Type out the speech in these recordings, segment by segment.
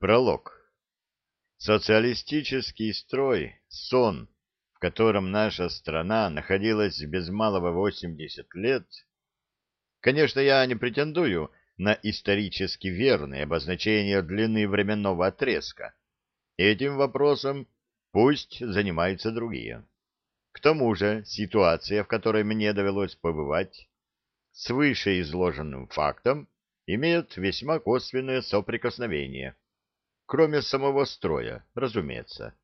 Пролог. Социалистический строй, сон, в котором наша страна находилась без малого 80 лет. Конечно, я не претендую на исторически верное обозначение длины временного отрезка. Этим вопросом пусть занимаются другие. К тому же ситуация, в которой мне довелось побывать, с вышеизложенным фактом имеет весьма косвенное соприкосновение кроме самого строя, разумеется.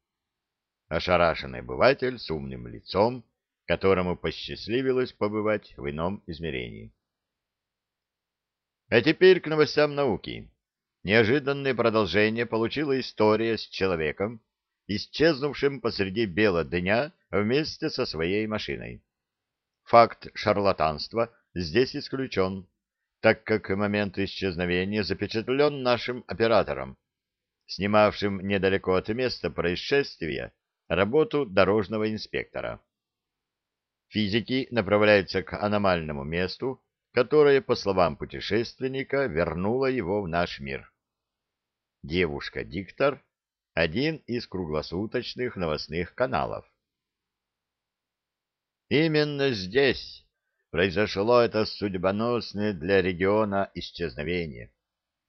Ошарашенный обыватель с умным лицом, которому посчастливилось побывать в ином измерении. А теперь к новостям науки. Неожиданное продолжение получила история с человеком, исчезнувшим посреди бела дня вместе со своей машиной. Факт шарлатанства здесь исключен, так как момент исчезновения запечатлен нашим оператором, снимавшим недалеко от места происшествия работу дорожного инспектора. Физики направляются к аномальному месту, которое, по словам путешественника, вернуло его в наш мир. Девушка-диктор — один из круглосуточных новостных каналов. Именно здесь произошло это судьбоносное для региона исчезновение.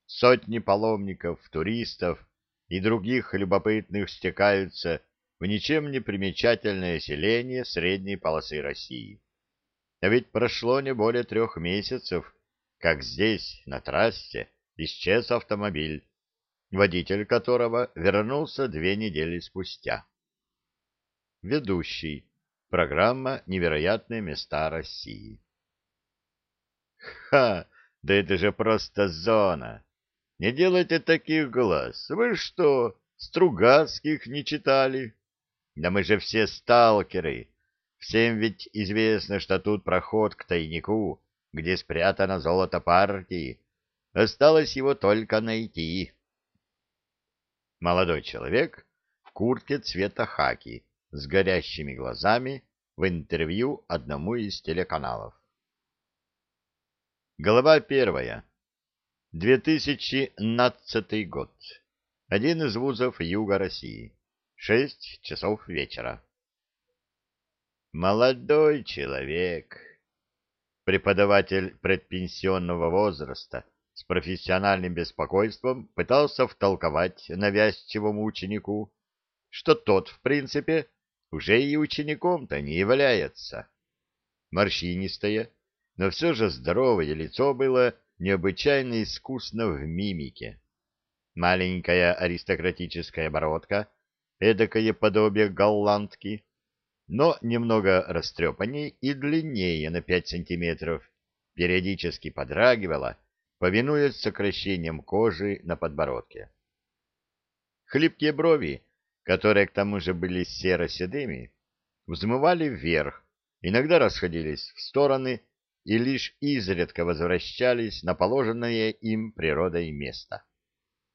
Сотни паломников, туристов и других любопытных стекаются в ничем не примечательное селение средней полосы России. А ведь прошло не более трех месяцев, как здесь, на трассе, исчез автомобиль, водитель которого вернулся две недели спустя. Ведущий. Программа «Невероятные места России». Ха! Да это же просто зона! Не делайте таких глаз. Вы что, Стругацких не читали? Да мы же все сталкеры. Всем ведь известно, что тут проход к тайнику, где спрятано золото партии. Осталось его только найти. Молодой человек в куртке цвета хаки с горящими глазами в интервью одному из телеканалов. Глава первая. 2012 год. Один из вузов Юга России. Шесть часов вечера. Молодой человек. Преподаватель предпенсионного возраста с профессиональным беспокойством пытался втолковать навязчивому ученику, что тот, в принципе, уже и учеником-то не является. Морщинистое, но все же здоровое лицо было необычайно искусно в мимике. Маленькая аристократическая бородка, эдакое подобие голландки, но немного растрепанней и длиннее на пять сантиметров, периодически подрагивала, повинуясь сокращением кожи на подбородке. Хлипкие брови, которые к тому же были серо-седыми, взмывали вверх, иногда расходились в стороны и лишь изредка возвращались на положенное им природой место.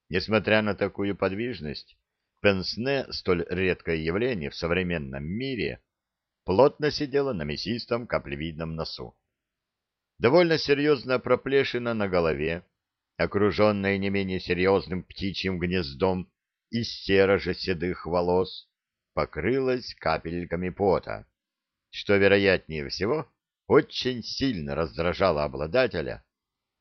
Несмотря на такую подвижность, пенсне, столь редкое явление в современном мире, плотно сидела на мясистом каплевидном носу. Довольно серьезная проплешина на голове, окруженная не менее серьезным птичьим гнездом из серо-седых волос, покрылась капельками пота, что, вероятнее всего, очень сильно раздражала обладателя,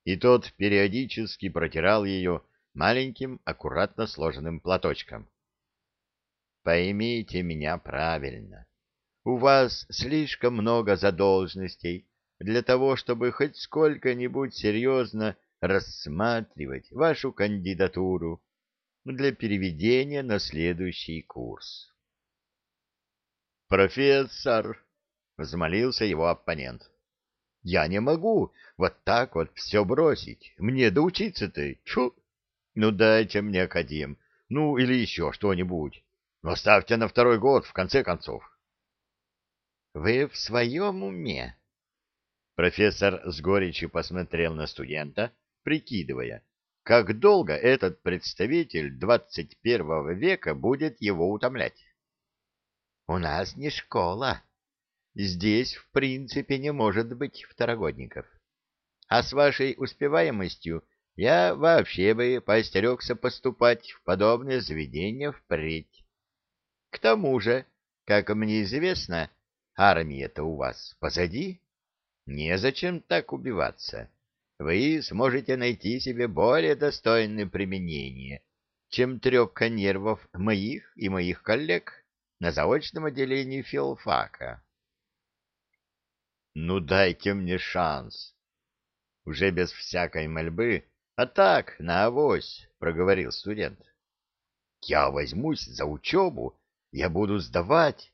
и тот периодически протирал ее маленьким аккуратно сложенным платочком. «Поймите меня правильно. У вас слишком много задолженностей для того, чтобы хоть сколько-нибудь серьезно рассматривать вашу кандидатуру для переведения на следующий курс». «Профессор!» Взмолился его оппонент. Я не могу вот так вот все бросить. Мне доучиться-то. Чу! Ну, дайте мне академ. Ну, или еще что-нибудь. Но ставьте на второй год, в конце концов. Вы в своем уме? Профессор с горечью посмотрел на студента, прикидывая, как долго этот представитель двадцать первого века будет его утомлять. У нас не школа, Здесь, в принципе, не может быть второгодников. А с вашей успеваемостью я вообще бы поостерегся поступать в подобное заведение впредь. К тому же, как мне известно, армия-то у вас позади. Незачем так убиваться. Вы сможете найти себе более достойное применение, чем трепка нервов моих и моих коллег на заочном отделении филфака. Ну дайте мне шанс. Уже без всякой мольбы, а так, на авось, проговорил студент. Я возьмусь за учебу, я буду сдавать.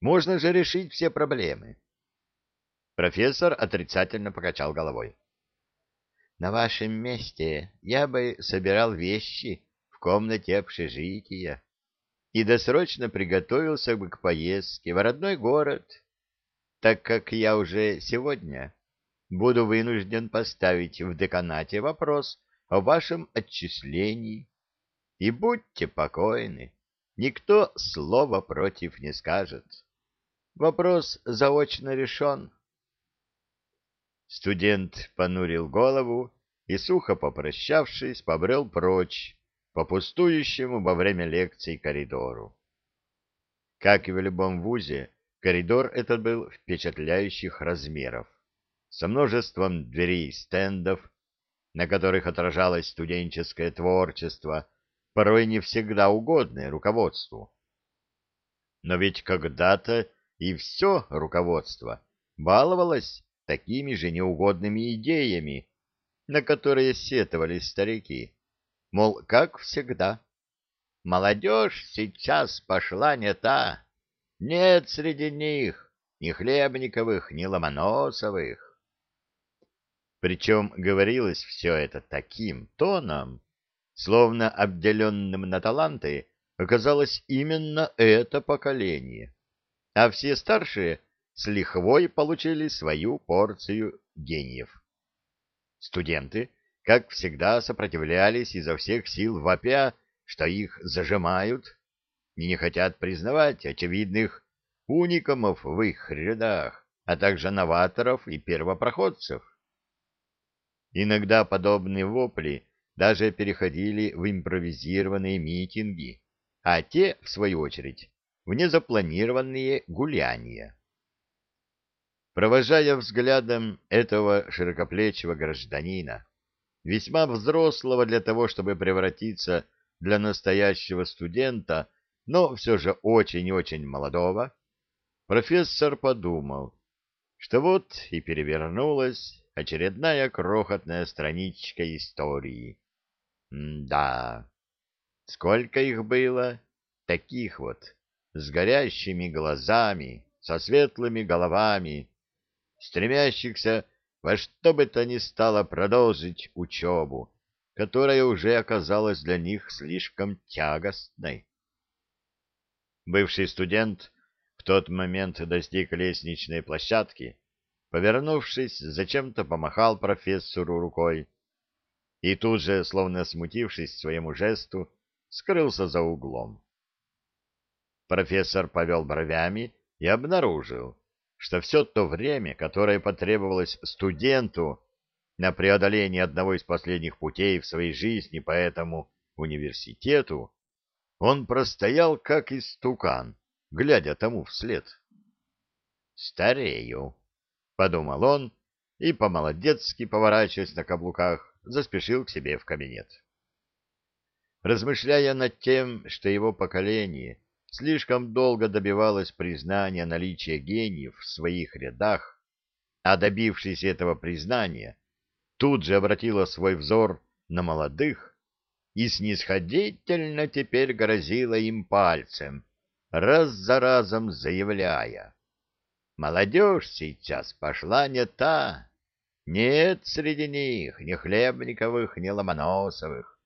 Можно же решить все проблемы. Профессор отрицательно покачал головой. На вашем месте я бы собирал вещи в комнате общежития и досрочно приготовился бы к поездке в родной город так как я уже сегодня буду вынужден поставить в деканате вопрос о вашем отчислении. И будьте покойны, никто слова против не скажет. Вопрос заочно решен. Студент понурил голову и, сухо попрощавшись, побрел прочь по пустующему во время лекций коридору. Как и в любом вузе, Коридор этот был впечатляющих размеров, со множеством дверей и стендов, на которых отражалось студенческое творчество, порой не всегда угодное руководству. Но ведь когда-то и все руководство баловалось такими же неугодными идеями, на которые сетовали старики. Мол, как всегда, молодежь сейчас пошла не та, нет среди них ни Хлебниковых, ни Ломоносовых. Причем говорилось все это таким тоном, словно обделенным на таланты оказалось именно это поколение, а все старшие с лихвой получили свою порцию гениев. Студенты, как всегда, сопротивлялись изо всех сил вопя, что их зажимают, и не хотят признавать очевидных уникамов в их рядах, а также новаторов и первопроходцев. Иногда подобные вопли даже переходили в импровизированные митинги, а те, в свою очередь, в незапланированные гуляния. Провожая взглядом этого широкоплечего гражданина, весьма взрослого для того, чтобы превратиться для настоящего студента но все же очень и очень молодого, профессор подумал, что вот и перевернулась очередная крохотная страничка истории. Да, сколько их было, таких вот, с горящими глазами, со светлыми головами, стремящихся во что бы то ни стало продолжить учебу, которая уже оказалась для них слишком тягостной. Бывший студент в тот момент достиг лестничной площадки, повернувшись, зачем-то помахал профессору рукой и тут же, словно смутившись своему жесту, скрылся за углом. Профессор повел бровями и обнаружил, что все то время, которое потребовалось студенту на преодоление одного из последних путей в своей жизни по этому университету, он простоял, как истукан, глядя тому вслед. «Старею», — подумал он, и, по-молодецки поворачиваясь на каблуках, заспешил к себе в кабинет. Размышляя над тем, что его поколение слишком долго добивалось признания наличия гениев в своих рядах, а добившись этого признания, тут же обратило свой взор на молодых, и снисходительно теперь грозила им пальцем, раз за разом заявляя. Молодежь сейчас пошла не та. Нет среди них ни Хлебниковых, ни Ломоносовых.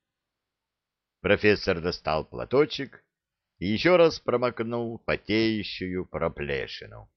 Профессор достал платочек и еще раз промокнул потеющую проплешину.